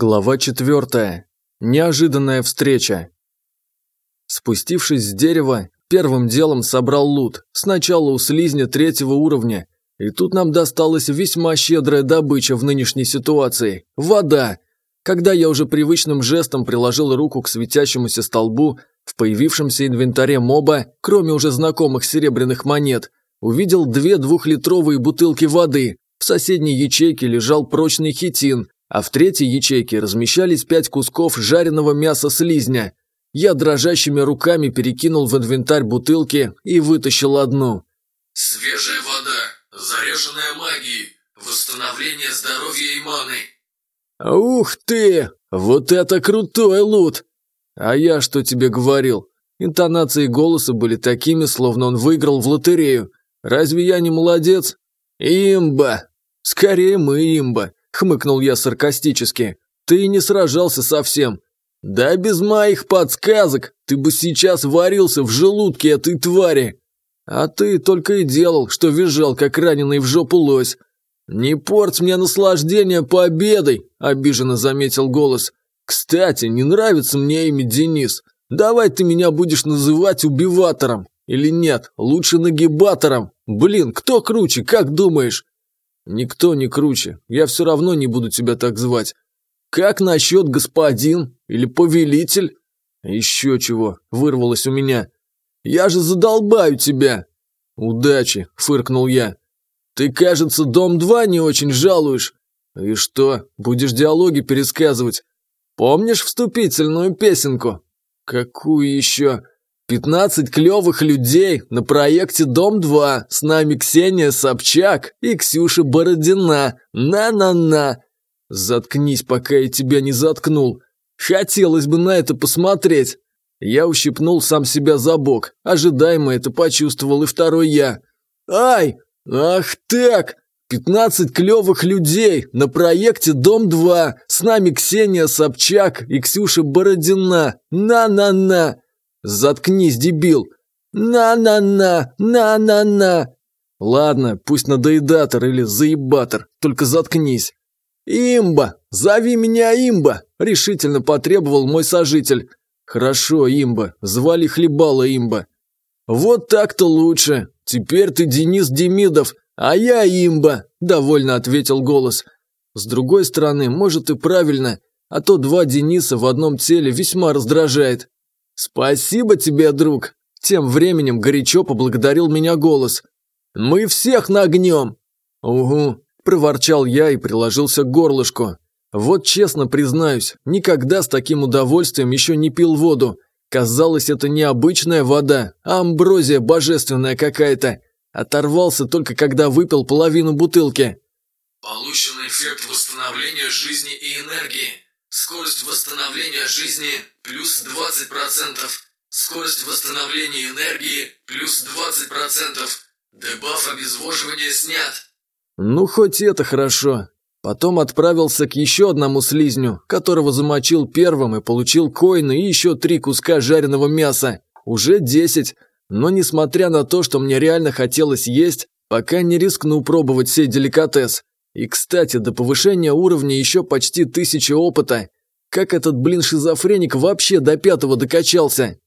Глава четвертая. Неожиданная встреча. Спустившись с дерева, первым делом собрал лут, сначала у слизня третьего уровня. И тут нам досталась весьма щедрая добыча в нынешней ситуации – вода. Когда я уже привычным жестом приложил руку к светящемуся столбу, в появившемся инвентаре моба, кроме уже знакомых серебряных монет, увидел две двухлитровые бутылки воды. В соседней ячейке лежал прочный хитин, а в третьей ячейке размещались пять кусков жареного мяса слизня. Я дрожащими руками перекинул в инвентарь бутылки и вытащил одну. «Свежая вода, заряженная магией, восстановление здоровья и маны». «Ух ты! Вот это крутой лут!» «А я что тебе говорил?» Интонации голоса были такими, словно он выиграл в лотерею. «Разве я не молодец?» «Имба!» «Скорее мы имба!» – хмыкнул я саркастически. «Ты не сражался совсем. Да без моих подсказок ты бы сейчас варился в желудке этой твари. А ты только и делал, что визжал, как раненый в жопу лось. Не порть мне наслаждение победой!» – обиженно заметил голос. «Кстати, не нравится мне имя Денис. Давай ты меня будешь называть убиватором. Или нет, лучше нагибатором. Блин, кто круче, как думаешь?» «Никто не круче. Я все равно не буду тебя так звать. Как насчет господин или повелитель?» «Еще чего», – вырвалось у меня. «Я же задолбаю тебя!» «Удачи», – фыркнул я. «Ты, кажется, дом-2 не очень жалуешь. И что, будешь диалоги пересказывать? Помнишь вступительную песенку?» «Какую еще?» Пятнадцать клевых людей на проекте «Дом-2». С нами Ксения Собчак и Ксюша Бородина. На-на-на. Заткнись, пока я тебя не заткнул. Хотелось бы на это посмотреть. Я ущипнул сам себя за бок. Ожидаемо это почувствовал и второй я. Ай! Ах так! Пятнадцать клевых людей на проекте «Дом-2». С нами Ксения Собчак и Ксюша Бородина. На-на-на. «Заткнись, дебил!» «На-на-на! На-на-на!» «Ладно, пусть надоедатор или заебатор, только заткнись!» «Имба! Зови меня Имба!» – решительно потребовал мой сожитель. «Хорошо, Имба, звали Хлебала Имба». «Вот так-то лучше. Теперь ты Денис Демидов, а я Имба», – довольно ответил голос. С другой стороны, может и правильно, а то два Дениса в одном теле весьма раздражает. «Спасибо тебе, друг!» Тем временем горячо поблагодарил меня голос. «Мы всех нагнем!» «Угу», – проворчал я и приложился к горлышку. Вот честно признаюсь, никогда с таким удовольствием еще не пил воду. Казалось, это не обычная вода, а амброзия божественная какая-то. Оторвался только когда выпил половину бутылки. Получен эффект восстановления жизни и энергии. Скорость восстановления жизни плюс 20%. Скорость восстановления энергии плюс 20%. Дебаф обезвоживания снят. Ну, хоть это хорошо. Потом отправился к еще одному слизню, которого замочил первым и получил коины и еще три куска жареного мяса. Уже десять. Но несмотря на то, что мне реально хотелось есть, пока не рискну пробовать сей деликатес. И, кстати, до повышения уровня еще почти тысяча опыта. Как этот, блин, шизофреник вообще до пятого докачался?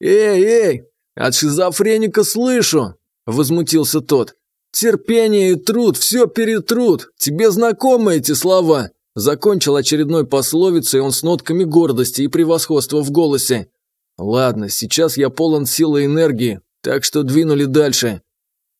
«Эй, эй, от шизофреника слышу!» – возмутился тот. «Терпение и труд, все перетрут. Тебе знакомы эти слова?» Закончил очередной пословицей он с нотками гордости и превосходства в голосе. «Ладно, сейчас я полон силы и энергии, так что двинули дальше.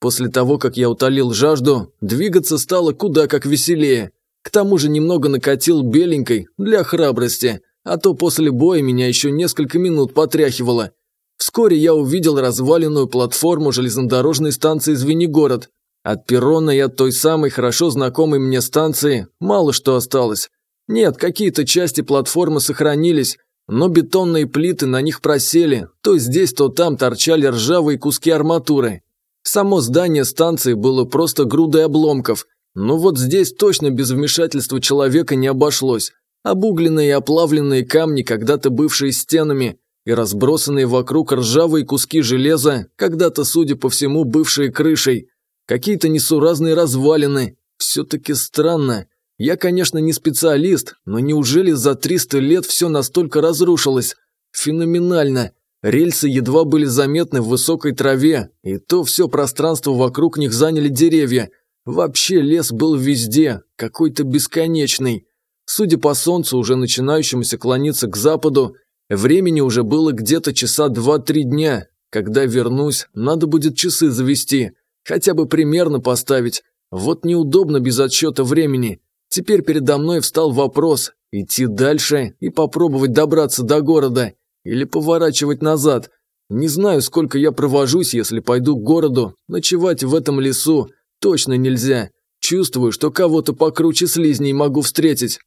После того, как я утолил жажду, двигаться стало куда как веселее. К тому же немного накатил беленькой для храбрости, а то после боя меня еще несколько минут потряхивало. Вскоре я увидел разваленную платформу железнодорожной станции Звенигород. От перрона и от той самой хорошо знакомой мне станции мало что осталось. Нет, какие-то части платформы сохранились, но бетонные плиты на них просели, то здесь, то там торчали ржавые куски арматуры. Само здание станции было просто грудой обломков, но вот здесь точно без вмешательства человека не обошлось. Обугленные и оплавленные камни, когда-то бывшие стенами, и разбросанные вокруг ржавые куски железа, когда-то, судя по всему, бывшие крышей. Какие-то несуразные развалины. Все-таки странно. Я, конечно, не специалист, но неужели за 300 лет все настолько разрушилось? Феноменально. Рельсы едва были заметны в высокой траве, и то все пространство вокруг них заняли деревья. Вообще лес был везде, какой-то бесконечный. Судя по солнцу, уже начинающемуся клониться к западу, времени уже было где-то часа два-три дня. Когда вернусь, надо будет часы завести, хотя бы примерно поставить. Вот неудобно без отсчета времени. Теперь передо мной встал вопрос, идти дальше и попробовать добраться до города или поворачивать назад. Не знаю, сколько я провожусь, если пойду к городу. Ночевать в этом лесу точно нельзя. Чувствую, что кого-то покруче слизней могу встретить.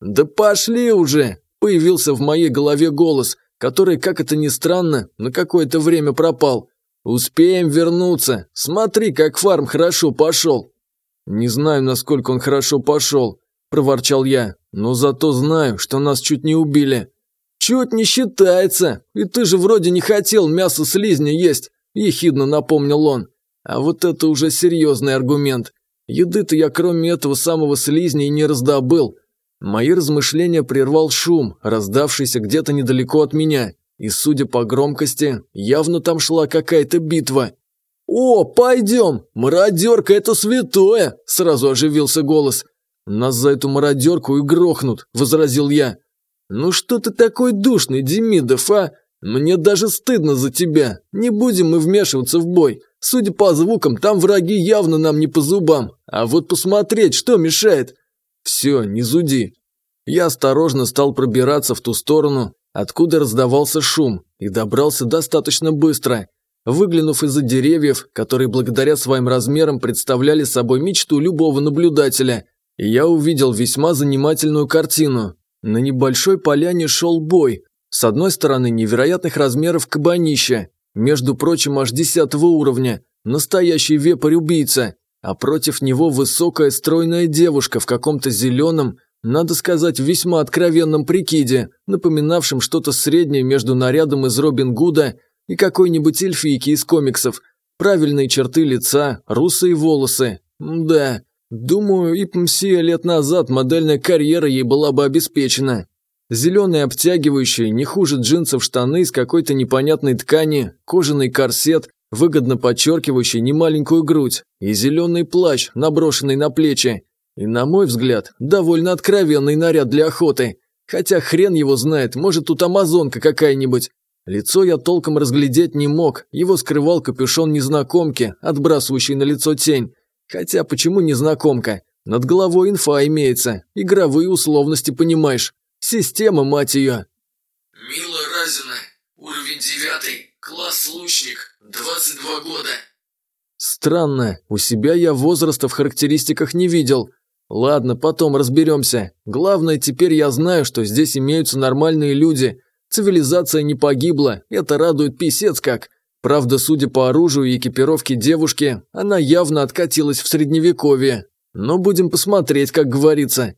«Да пошли уже!» – появился в моей голове голос, который, как это ни странно, на какое-то время пропал. «Успеем вернуться. Смотри, как фарм хорошо пошел». «Не знаю, насколько он хорошо пошел», – проворчал я, – «но зато знаю, что нас чуть не убили». «Чуть не считается, и ты же вроде не хотел мясо слизня есть», – ехидно напомнил он. А вот это уже серьезный аргумент. Еды-то я кроме этого самого слизня и не раздобыл. Мои размышления прервал шум, раздавшийся где-то недалеко от меня, и, судя по громкости, явно там шла какая-то битва. «О, пойдем! Мародерка – это святое!» – сразу оживился голос. «Нас за эту мародерку и грохнут», – возразил я. «Ну что ты такой душный, Демидов, а? Мне даже стыдно за тебя. Не будем мы вмешиваться в бой. Судя по звукам, там враги явно нам не по зубам. А вот посмотреть, что мешает?» «Все, не зуди». Я осторожно стал пробираться в ту сторону, откуда раздавался шум, и добрался достаточно быстро. Выглянув из-за деревьев, которые благодаря своим размерам представляли собой мечту любого наблюдателя, я увидел весьма занимательную картину. На небольшой поляне шел бой. С одной стороны невероятных размеров кабанища, между прочим аж десятого уровня, настоящий вепрь-убийца, а против него высокая стройная девушка в каком-то зеленом, надо сказать, весьма откровенном прикиде, напоминавшем что-то среднее между нарядом из Робин Гуда и какой-нибудь эльфийки из комиксов. Правильные черты лица, русые волосы. Да, Думаю, и Пмсия лет назад модельная карьера ей была бы обеспечена. Зеленые обтягивающие, не хуже джинсов штаны из какой-то непонятной ткани, кожаный корсет, выгодно подчеркивающий немаленькую грудь, и зеленый плащ, наброшенный на плечи. И, на мой взгляд, довольно откровенный наряд для охоты. Хотя хрен его знает, может тут амазонка какая-нибудь. Лицо я толком разглядеть не мог, его скрывал капюшон незнакомки, отбрасывающий на лицо тень. Хотя почему незнакомка? Над головой инфа имеется, игровые условности понимаешь. Система, мать ее. Мила Разина, уровень девятый, класс лучник, 22 года. Странно, у себя я возраста в характеристиках не видел. Ладно, потом разберемся. Главное, теперь я знаю, что здесь имеются нормальные люди. Цивилизация не погибла, это радует писец как. Правда, судя по оружию и экипировке девушки, она явно откатилась в средневековье. Но будем посмотреть, как говорится.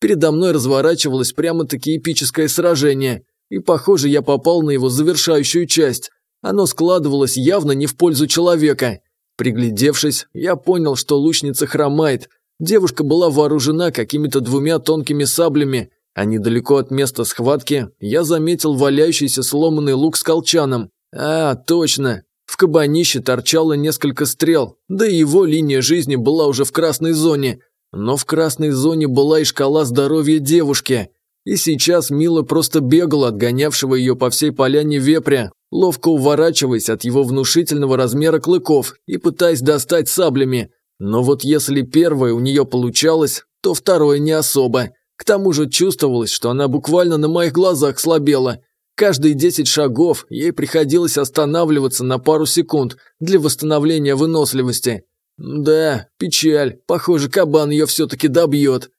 Передо мной разворачивалось прямо-таки эпическое сражение, и, похоже, я попал на его завершающую часть. Оно складывалось явно не в пользу человека. Приглядевшись, я понял, что лучница хромает. Девушка была вооружена какими-то двумя тонкими саблями, а недалеко от места схватки я заметил валяющийся сломанный лук с колчаном. А, точно. В кабанище торчало несколько стрел, да и его линия жизни была уже в красной зоне. Но в красной зоне была и шкала здоровья девушки. И сейчас Мила просто бегала от гонявшего ее по всей поляне вепря, ловко уворачиваясь от его внушительного размера клыков и пытаясь достать саблями. Но вот если первое у нее получалось, то второе не особо. К тому же чувствовалось, что она буквально на моих глазах слабела, Каждые 10 шагов ей приходилось останавливаться на пару секунд для восстановления выносливости. Да, печаль. Похоже, кабан ее все-таки добьет.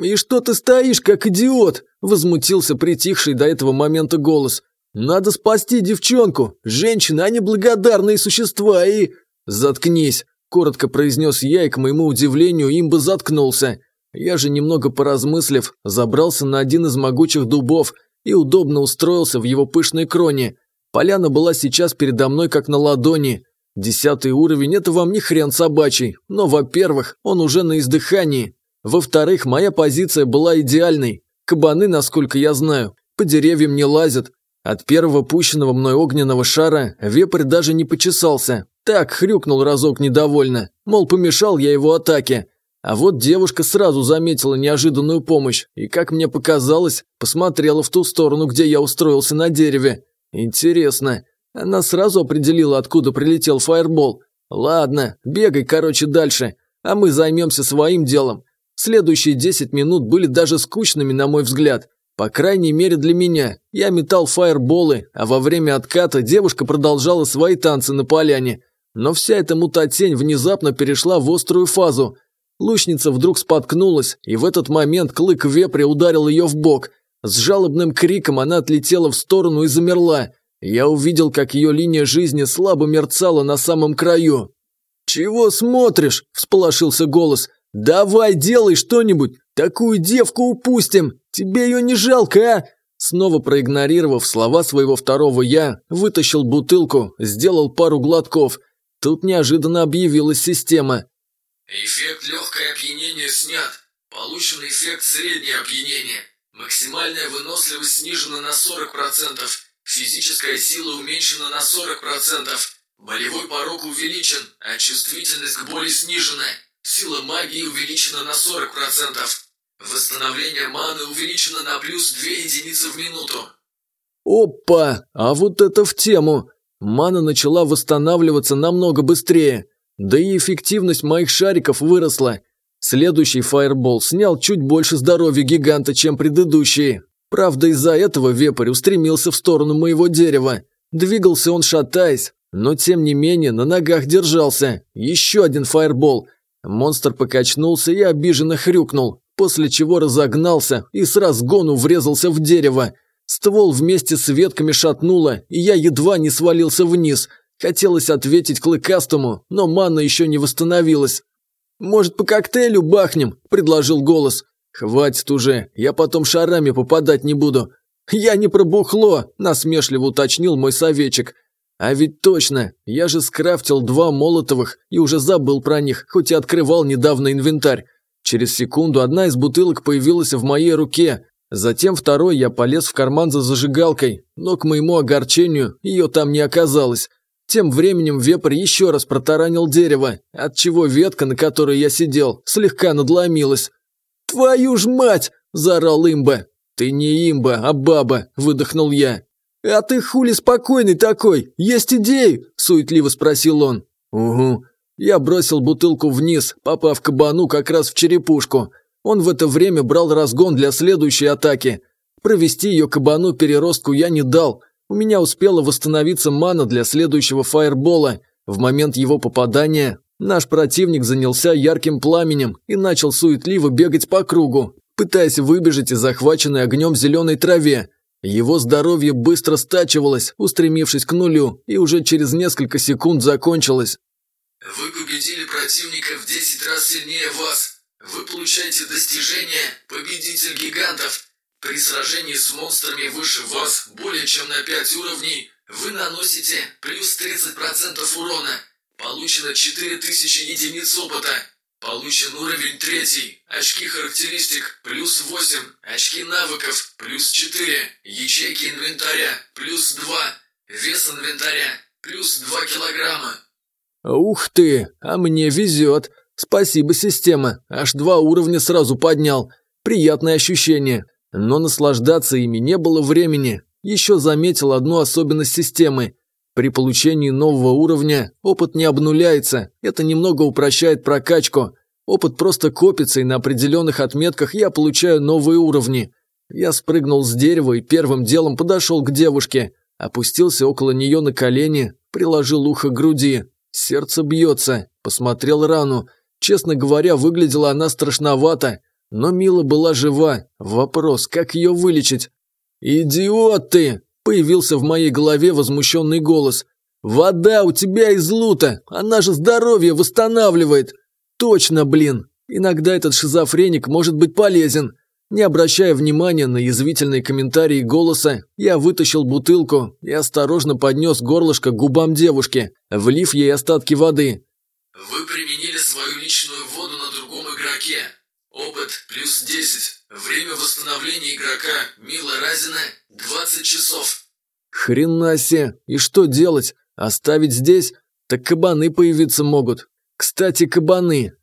«И что ты стоишь, как идиот?» – возмутился притихший до этого момента голос. «Надо спасти девчонку. Женщины, они благодарные существа и...» «Заткнись», – коротко произнес я, и, к моему удивлению, им бы заткнулся. Я же, немного поразмыслив, забрался на один из могучих дубов – и удобно устроился в его пышной кроне. Поляна была сейчас передо мной как на ладони. Десятый уровень – это вам не хрен собачий, но, во-первых, он уже на издыхании. Во-вторых, моя позиция была идеальной. Кабаны, насколько я знаю, по деревьям не лазят. От первого пущенного мной огненного шара вепрь даже не почесался. Так хрюкнул разок недовольно, мол, помешал я его атаке. А вот девушка сразу заметила неожиданную помощь и, как мне показалось, посмотрела в ту сторону, где я устроился на дереве. Интересно, она сразу определила, откуда прилетел фаербол. Ладно, бегай, короче, дальше, а мы займемся своим делом. Следующие 10 минут были даже скучными, на мой взгляд. По крайней мере для меня. Я метал фаерболы, а во время отката девушка продолжала свои танцы на поляне. Но вся эта мутатень внезапно перешла в острую фазу – Лучница вдруг споткнулась, и в этот момент клык вепря ударил ее в бок. С жалобным криком она отлетела в сторону и замерла. Я увидел, как ее линия жизни слабо мерцала на самом краю. «Чего смотришь?» – всполошился голос. «Давай, делай что-нибудь! Такую девку упустим! Тебе ее не жалко, а?» Снова проигнорировав слова своего второго «я», вытащил бутылку, сделал пару глотков. Тут неожиданно объявилась система. Эффект легкое опьянение снят. Получен эффект среднее опьянение. Максимальная выносливость снижена на 40%. Физическая сила уменьшена на 40%. Болевой порог увеличен, а чувствительность к боли снижена. Сила магии увеличена на 40%. Восстановление маны увеличено на плюс 2 единицы в минуту. Опа! А вот это в тему! Мана начала восстанавливаться намного быстрее. Да и эффективность моих шариков выросла. Следующий фаербол снял чуть больше здоровья гиганта, чем предыдущие. Правда, из-за этого вепрь устремился в сторону моего дерева. Двигался он шатаясь, но тем не менее на ногах держался. Еще один фаербол. Монстр покачнулся и обиженно хрюкнул, после чего разогнался и с разгону врезался в дерево. Ствол вместе с ветками шатнуло, и я едва не свалился вниз – Хотелось ответить клыкастому, но манна еще не восстановилась. «Может, по коктейлю бахнем?» – предложил голос. «Хватит уже, я потом шарами попадать не буду». «Я не пробухло», – насмешливо уточнил мой советчик. «А ведь точно, я же скрафтил два молотовых и уже забыл про них, хоть и открывал недавно инвентарь. Через секунду одна из бутылок появилась в моей руке. Затем второй я полез в карман за зажигалкой, но к моему огорчению ее там не оказалось. Тем временем вепрь еще раз протаранил дерево, отчего ветка, на которой я сидел, слегка надломилась. «Твою ж мать!» – заорал имба. «Ты не имба, а баба!» – выдохнул я. «А ты хули спокойный такой? Есть идеи?» – суетливо спросил он. «Угу». Я бросил бутылку вниз, попав кабану как раз в черепушку. Он в это время брал разгон для следующей атаки. Провести ее кабану переростку я не дал – у меня успела восстановиться мана для следующего фаербола. В момент его попадания наш противник занялся ярким пламенем и начал суетливо бегать по кругу, пытаясь выбежать из захваченной огнем зеленой траве. Его здоровье быстро стачивалось, устремившись к нулю, и уже через несколько секунд закончилось. Вы победили противника в 10 раз сильнее вас. Вы получаете достижение «Победитель гигантов». При сражении с монстрами выше вас более чем на 5 уровней вы наносите плюс 30% урона. Получено 4000 единиц опыта. Получен уровень 3. Очки характеристик плюс 8. Очки навыков плюс 4. Ячейки инвентаря плюс 2. Вес инвентаря плюс 2 килограмма. Ух ты, а мне везет. Спасибо, система. Аж два уровня сразу поднял. Приятное ощущение. Но наслаждаться ими не было времени. Еще заметил одну особенность системы. При получении нового уровня опыт не обнуляется, это немного упрощает прокачку. Опыт просто копится, и на определенных отметках я получаю новые уровни. Я спрыгнул с дерева и первым делом подошел к девушке. Опустился около нее на колени, приложил ухо к груди. Сердце бьется, посмотрел рану. Честно говоря, выглядела она страшновато. Но Мила была жива. Вопрос, как ее вылечить? «Идиот ты!» – появился в моей голове возмущенный голос. «Вода у тебя из лута! Она же здоровье восстанавливает!» «Точно, блин! Иногда этот шизофреник может быть полезен!» Не обращая внимания на язвительные комментарии голоса, я вытащил бутылку и осторожно поднес горлышко к губам девушки, влив ей остатки воды. «Вы применили свою личную воду на другом игроке. Опыт плюс 10. Время восстановления игрока Мила Разина 20 часов. Хрена себе! И что делать? Оставить здесь? Так кабаны появиться могут. Кстати, кабаны.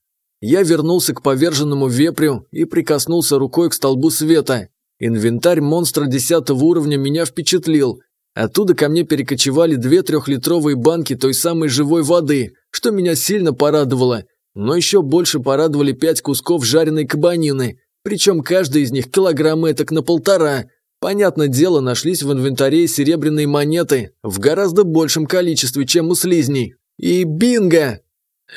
Я вернулся к поверженному вепрю и прикоснулся рукой к столбу света. Инвентарь монстра десятого уровня меня впечатлил. Оттуда ко мне перекочевали две трехлитровые банки той самой живой воды, что меня сильно порадовало. Но еще больше порадовали пять кусков жареной кабанины, причем каждый из них килограмма этак на полтора. Понятное дело, нашлись в инвентаре серебряные монеты в гораздо большем количестве, чем у слизней. И бинго!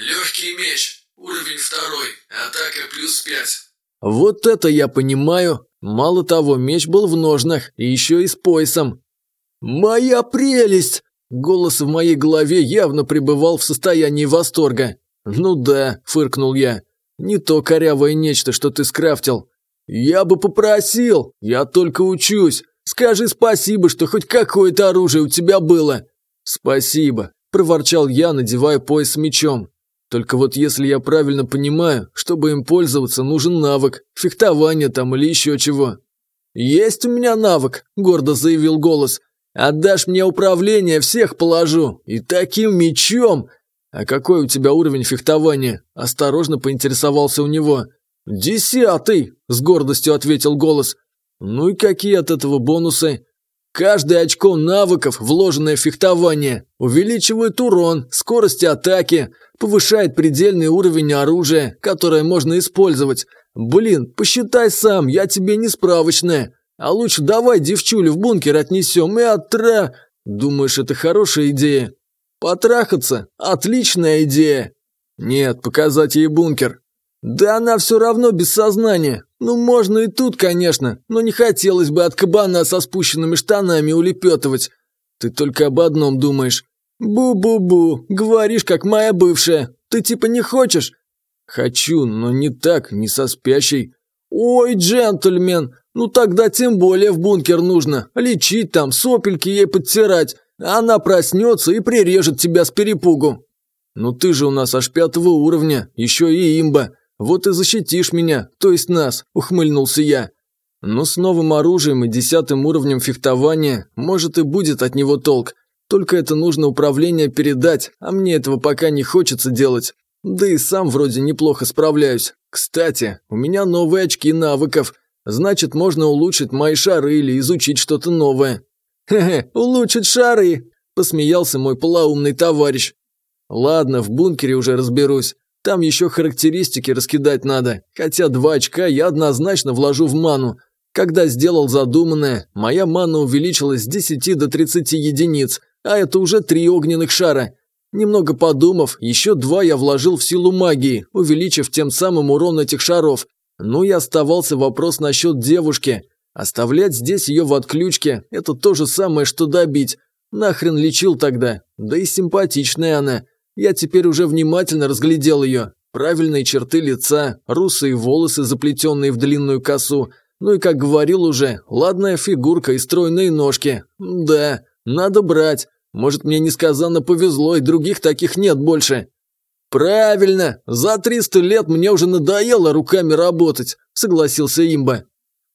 Легкий меч. Уровень второй. Атака плюс пять. Вот это я понимаю. Мало того, меч был в ножнах, и еще и с поясом. «Моя прелесть!» Голос в моей голове явно пребывал в состоянии восторга. «Ну да», – фыркнул я. «Не то корявое нечто, что ты скрафтил. Я бы попросил, я только учусь. Скажи спасибо, что хоть какое-то оружие у тебя было». «Спасибо», – проворчал я, надевая пояс с мечом. «Только вот если я правильно понимаю, чтобы им пользоваться, нужен навык, фехтование там или еще чего». «Есть у меня навык», – гордо заявил голос. Отдашь мне управление, всех положу. И таким мечом. А какой у тебя уровень фехтования? Осторожно поинтересовался у него. Десятый, с гордостью ответил голос. Ну и какие от этого бонусы? Каждое очко навыков, вложенное в фехтование, увеличивает урон, скорость атаки, повышает предельный уровень оружия, которое можно использовать. Блин, посчитай сам, я тебе не справочная. А лучше давай девчулю в бункер отнесем и отра... Думаешь, это хорошая идея? Потрахаться? Отличная идея. Нет, показать ей бункер. Да она все равно без сознания. Ну, можно и тут, конечно, но не хотелось бы от кабана со спущенными штанами улепетывать. Ты только об одном думаешь. Бу-бу-бу, говоришь, как моя бывшая. Ты типа не хочешь? Хочу, но не так, не со спящей. Ой, джентльмен, ну тогда тем более в бункер нужно. Лечить там, сопельки ей подтирать. Она проснется и прирежет тебя с перепугу. Ну ты же у нас аж пятого уровня, еще и имба. Вот и защитишь меня, то есть нас, ухмыльнулся я. Но с новым оружием и десятым уровнем фехтования, может и будет от него толк. Только это нужно управление передать, а мне этого пока не хочется делать. Да и сам вроде неплохо справляюсь. Кстати, у меня новые очки навыков – Значит, можно улучшить мои шары или изучить что-то новое. «Хе-хе, улучшить шары!» – посмеялся мой полоумный товарищ. «Ладно, в бункере уже разберусь. Там еще характеристики раскидать надо, хотя два очка я однозначно вложу в ману. Когда сделал задуманное, моя мана увеличилась с 10 до 30 единиц, а это уже три огненных шара. Немного подумав, еще два я вложил в силу магии, увеличив тем самым урон этих шаров. Ну и оставался вопрос насчет девушки. Оставлять здесь ее в отключке – это то же самое, что добить. Нахрен лечил тогда? Да и симпатичная она. Я теперь уже внимательно разглядел ее. Правильные черты лица, русые волосы, заплетенные в длинную косу. Ну и, как говорил уже, ладная фигурка и стройные ножки. Да, надо брать. Может, мне несказанно повезло, и других таких нет больше. «Правильно! За 300 лет мне уже надоело руками работать», – согласился имба.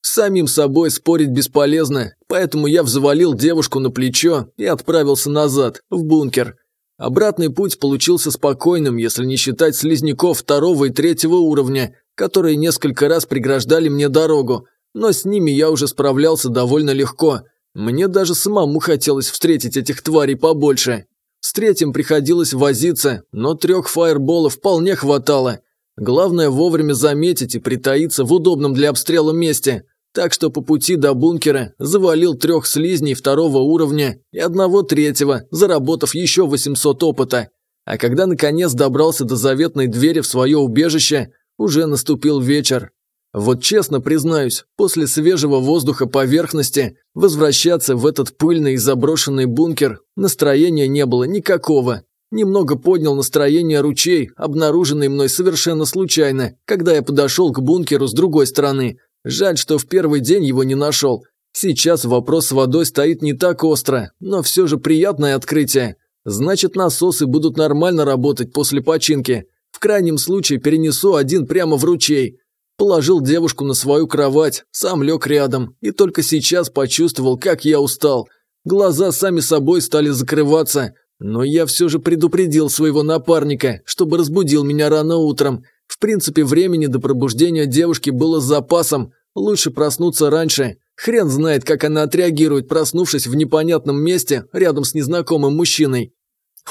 Самим собой спорить бесполезно, поэтому я взвалил девушку на плечо и отправился назад, в бункер. Обратный путь получился спокойным, если не считать слизняков второго и третьего уровня, которые несколько раз преграждали мне дорогу, но с ними я уже справлялся довольно легко. Мне даже самому хотелось встретить этих тварей побольше. С третьим приходилось возиться, но трех фаерболов вполне хватало. Главное вовремя заметить и притаиться в удобном для обстрела месте. Так что по пути до бункера завалил трех слизней второго уровня и одного третьего, заработав еще 800 опыта. А когда наконец добрался до заветной двери в свое убежище, уже наступил вечер. Вот честно признаюсь, после свежего воздуха поверхности возвращаться в этот пыльный и заброшенный бункер настроения не было никакого. Немного поднял настроение ручей, обнаруженный мной совершенно случайно, когда я подошел к бункеру с другой стороны. Жаль, что в первый день его не нашел. Сейчас вопрос с водой стоит не так остро, но все же приятное открытие. Значит, насосы будут нормально работать после починки. В крайнем случае перенесу один прямо в ручей. Положил девушку на свою кровать, сам лег рядом и только сейчас почувствовал, как я устал. Глаза сами собой стали закрываться, но я все же предупредил своего напарника, чтобы разбудил меня рано утром. В принципе, времени до пробуждения девушки было с запасом, лучше проснуться раньше. Хрен знает, как она отреагирует, проснувшись в непонятном месте рядом с незнакомым мужчиной.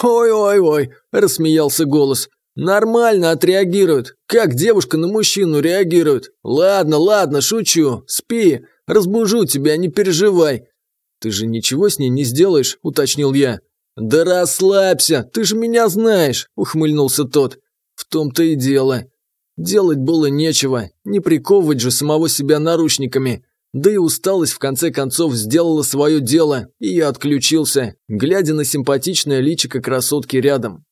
«Ой-ой-ой», – рассмеялся голос. «Нормально отреагируют. Как девушка на мужчину реагирует? Ладно, ладно, шучу. Спи. Разбужу тебя, не переживай». «Ты же ничего с ней не сделаешь?» – уточнил я. «Да расслабься, ты же меня знаешь», – ухмыльнулся тот. «В том-то и дело. Делать было нечего, не приковывать же самого себя наручниками. Да и усталость в конце концов сделала свое дело, и я отключился, глядя на симпатичное личико красотки рядом.